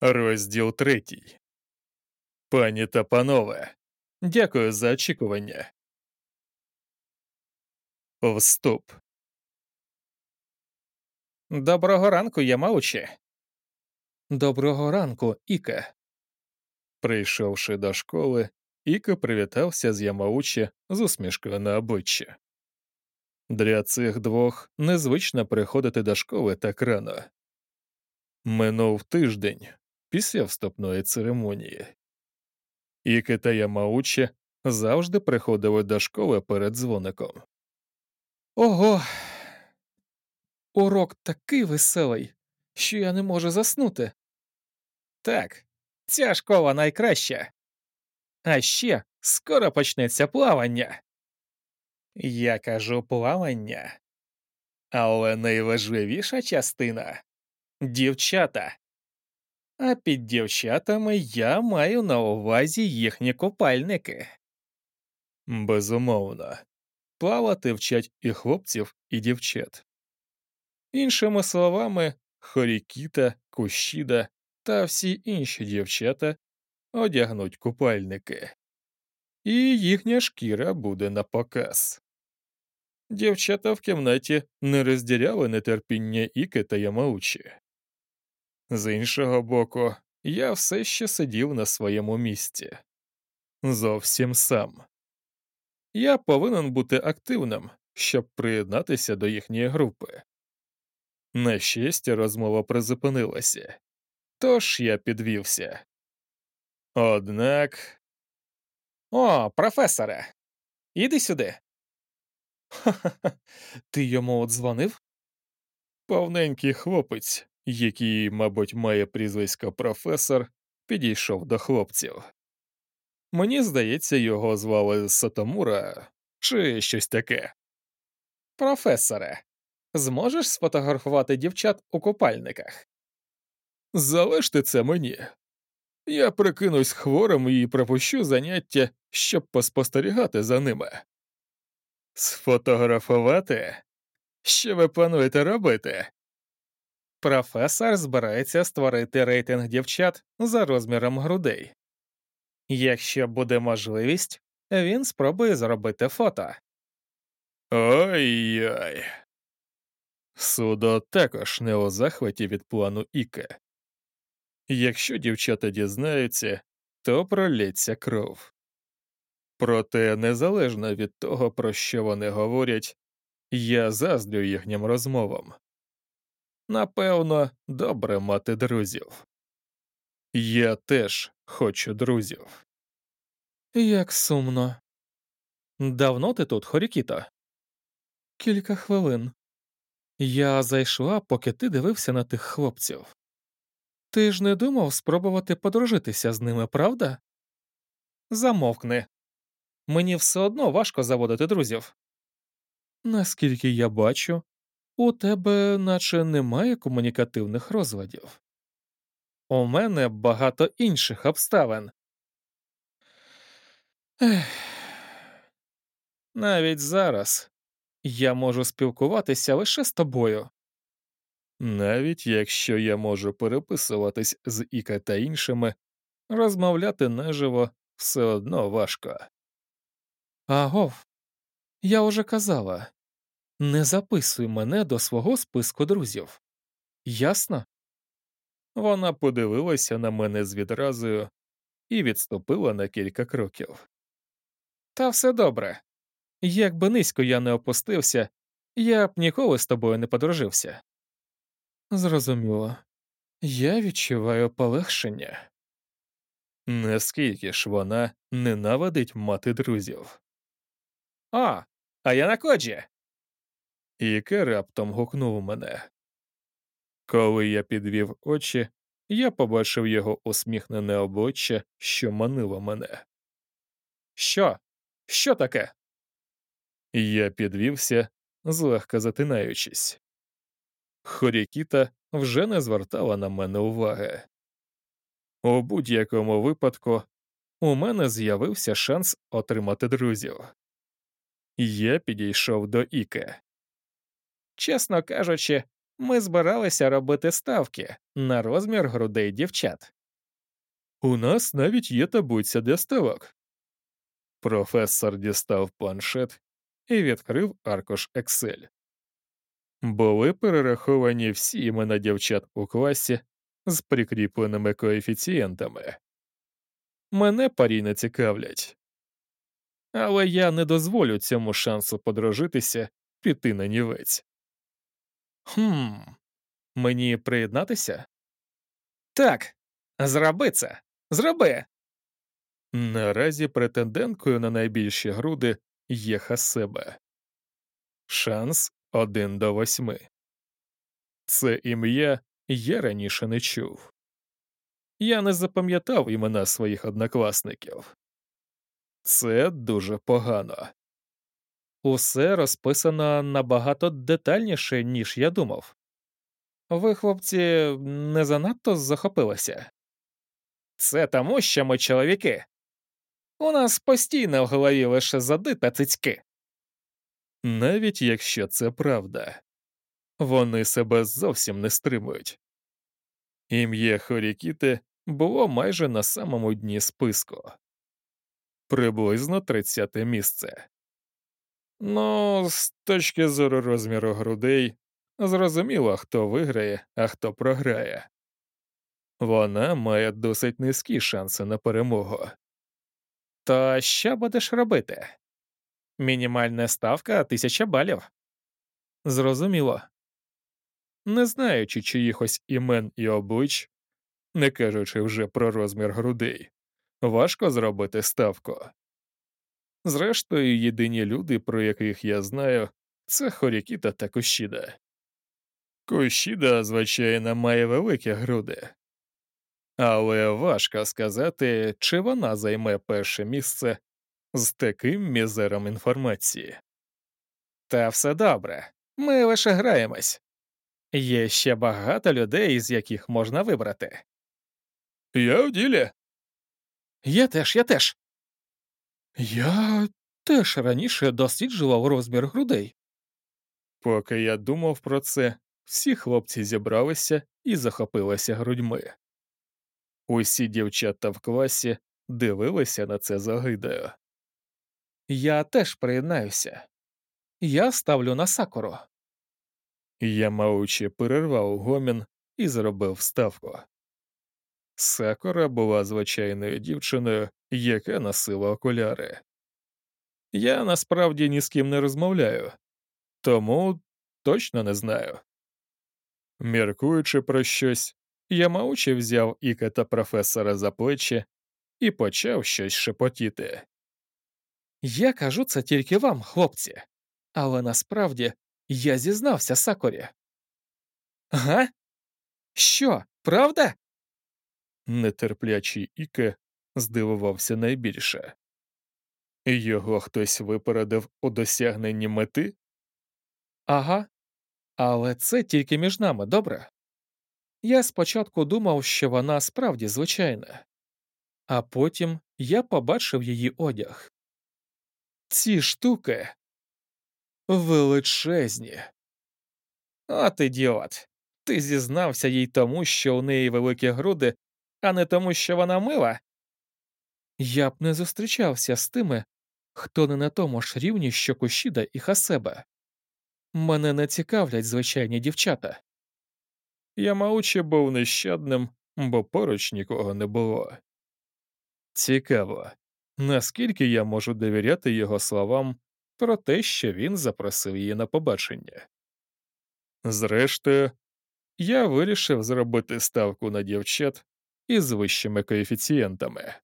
Розділ третій. Пані та панове. Дякую за очікування. Вступ. Доброго ранку, Ямаучі. Доброго ранку, Іка. Прийшовши до школи, Іка привітався з Ямаучі з усмішкою на обличчі. Для цих двох незвично приходити до школи так рано. Минув тиждень після вступної церемонії. Іки та Ямаучі завжди приходили до школи перед дзвоником. Ого. Урок такий веселий, що я не можу заснути. Так, ця школа найкраща. А ще скоро почнеться плавання. Я кажу плавання. Але найважливіша частина дівчата. А під дівчатами я маю на увазі їхні купальники. Безумовно, плавати вчать і хлопців, і дівчат. Іншими словами, Хорікіта, Кущіда та всі інші дівчата одягнуть купальники, і їхня шкіра буде на показ. Дівчата в кімнаті не розділяли нетерпіння Іки та Ямаучі. З іншого боку, я все ще сидів на своєму місці. Зовсім сам. Я повинен бути активним, щоб приєднатися до їхньої групи. На щастя, розмова призупинилася, тож я підвівся. Однак. О, професоре, іди сюди. Ха-ха, ти йому от дзвонив? Повненький хлопець, який, мабуть, має прізвисько професор, підійшов до хлопців. Мені здається, його звали Сатомура чи щось таке. Професоре, зможеш сфотографувати дівчат у купальниках? Залиште це мені. Я прикинусь хворим і пропущу заняття, щоб поспостерігати за ними. Сфотографувати? Що ви плануєте робити? Професор збирається створити рейтинг дівчат за розміром грудей. Якщо буде можливість, він спробує зробити фото. Ой-ой. Судо також не у захваті від плану Іке. Якщо дівчата дізнаються, то пролється кров. Проте, незалежно від того, про що вони говорять, я заздрю їхнім розмовам. Напевно, добре мати друзів. Я теж хочу друзів. Як сумно. Давно ти тут, Хорікіто? Кілька хвилин. Я зайшла, поки ти дивився на тих хлопців. Ти ж не думав спробувати подружитися з ними, правда? Замовкни. Мені все одно важко заводити друзів. Наскільки я бачу, у тебе наче немає комунікативних розладів. У мене багато інших обставин. Ех. Навіть зараз я можу спілкуватися лише з тобою. Навіть якщо я можу переписуватись з Іка та іншими, розмовляти наживо все одно важко. Агов, я уже казала не записуй мене до свого списку друзів. Ясно? Вона подивилася на мене з відразою і відступила на кілька кроків. Та все добре. Якби низько я не опустився, я б ніколи з тобою не подружився. Зрозуміло, я відчуваю полегшення. Наскільки ж вона ненавидить мати друзів? А, а я на коджі. Іке раптом гукнув мене. Коли я підвів очі, я побачив його усміхнене обличчя, що манило мене. Що? Що таке? Я підвівся, злегка затинаючись. Хорікіта вже не звертала на мене уваги. У будь-якому випадку у мене з'явився шанс отримати друзів. Я підійшов до Іке. Чесно кажучи, Ми збиралися робити ставки на розмір грудей дівчат. У нас навіть є таблиця для ставок. Професор дістав планшет і відкрив аркуш Excel. Були перераховані всі імена дівчат у класі з прикріпленими коефіцієнтами. Мене парі не цікавлять. Але я не дозволю цьому шансу подружитися піти на нівець. Хм, мені приєднатися? Так, зроби це. Зроби. Наразі претенденткою на найбільші груди є Хасебе. Шанс один до восьми. Це ім'я я раніше не чув. Я не запам'ятав імена своїх однокласників. Це дуже погано. Усе розписано набагато детальніше, ніж я думав. Ви, хлопці, не занадто захопилися. Це тому, що ми чоловіки. У нас постійно в голові лише зади та цицьки. Навіть якщо це правда, вони себе зовсім не стримують. Ім'я Хорікіти було майже на самому дні списку приблизно 30 місце. Ну, з точки зору розміру грудей, зрозуміло, хто виграє, а хто програє. Вона має досить низькі шанси на перемогу. То що будеш робити? Мінімальна ставка тисяча балів. Зрозуміло. Не знаючи чиїхось імен і облич, не кажучи вже про розмір грудей, важко зробити ставку. Зрештою, єдині люди, про яких я знаю, це Хорікіта та Кощіда. Кощіда, звичайно, має великі груди, але важко сказати, чи вона займе перше місце з таким мізером інформації. Та все добре, ми лише граємось. Є ще багато людей, з яких можна вибрати. Я в ділі. Я теж, я теж. Я теж раніше досліджував розмір грудей. Поки я думав про це, всі хлопці зібралися і захопилися грудьми. Усі дівчата в класі дивилися на це загидою. Я теж приєднаюся. Я ставлю на сакуру. Я маучи перервав гомін і зробив ставку. Сакура була звичайною дівчиною, яка носила окуляри. Я насправді ні з ким не розмовляю, тому точно не знаю. Міркуючи про щось, Ямаучі взяв Іка та професора за плечі і почав щось шепотіти. Я кажу це тільки вам, хлопці, але насправді я зізнався Сакурі. Га? Що, правда? Нетерплячий Іке здивувався найбільше. Його хтось випередив у досягненні мети? Ага, але це тільки між нами, добре? Я спочатку думав, що вона справді звичайна, а потім я побачив її одяг. Ці штуки величезні. От ідіот. Ти зізнався їй тому, що у неї великі груди, а не тому, що вона мила. Я б не зустрічався з тими, хто не на тому ж рівні, що Кушіда і Хасеба. Мене не цікавлять звичайні дівчата. Ямаучі був нещадним, бо поруч нікого не було. Цікаво, наскільки я можу довіряти його словам про те, що він запросив її на побачення. Зрештою, я вирішив зробити ставку на дівчат із вищими коефіцієнтами.